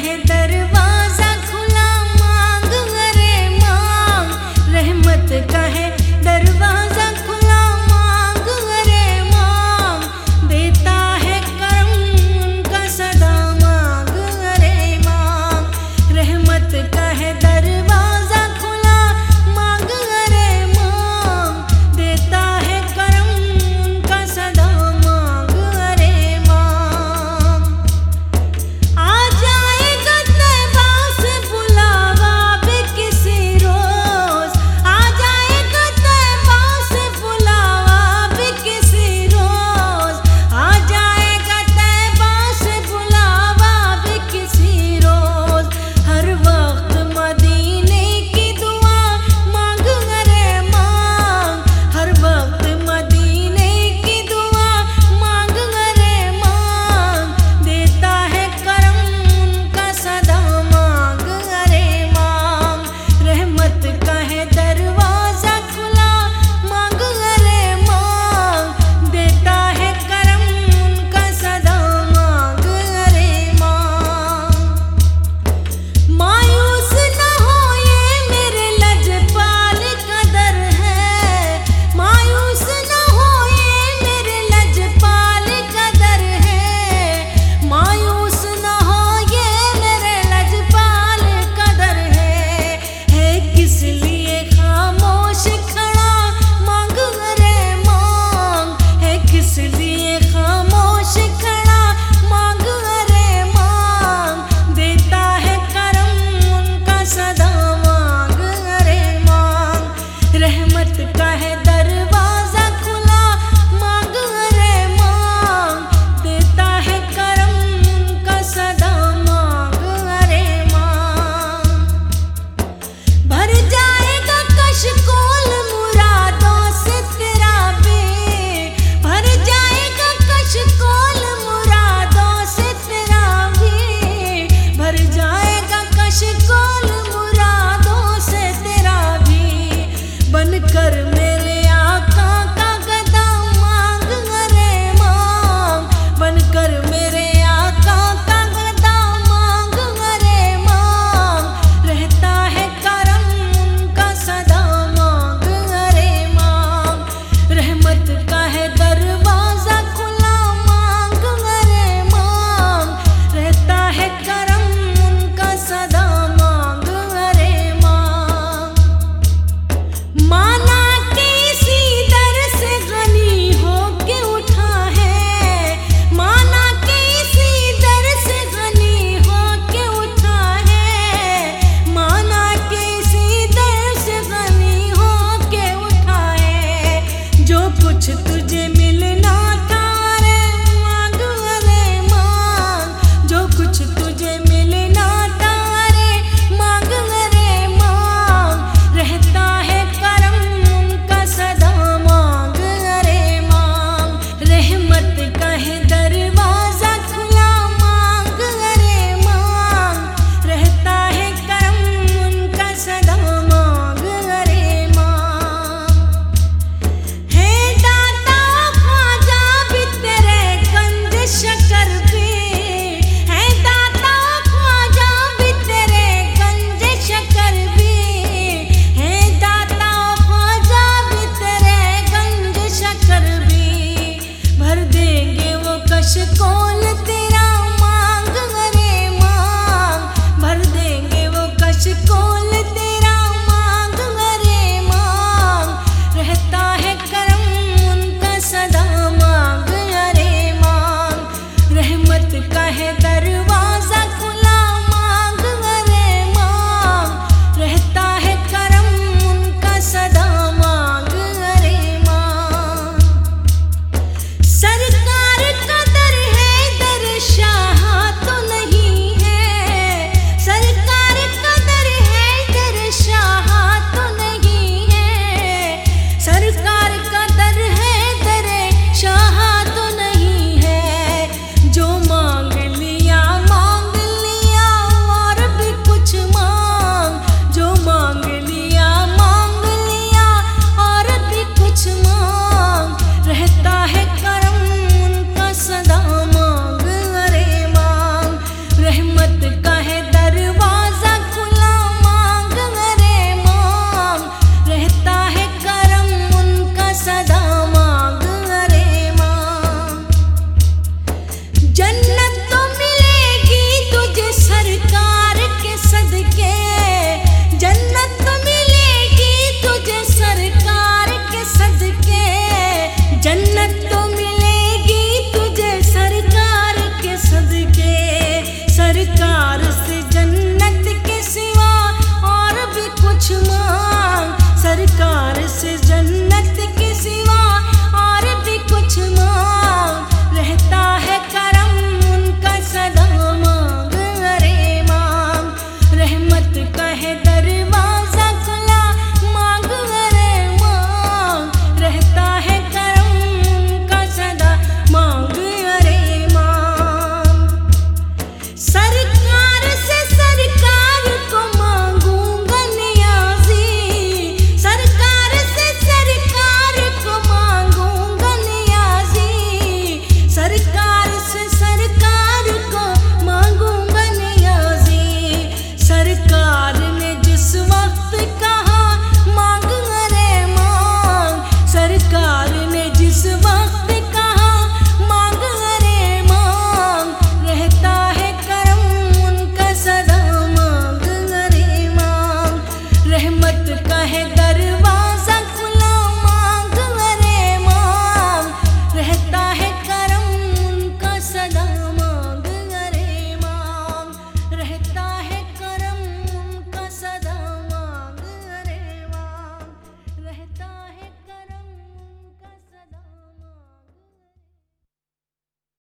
ہے دربار گھر میں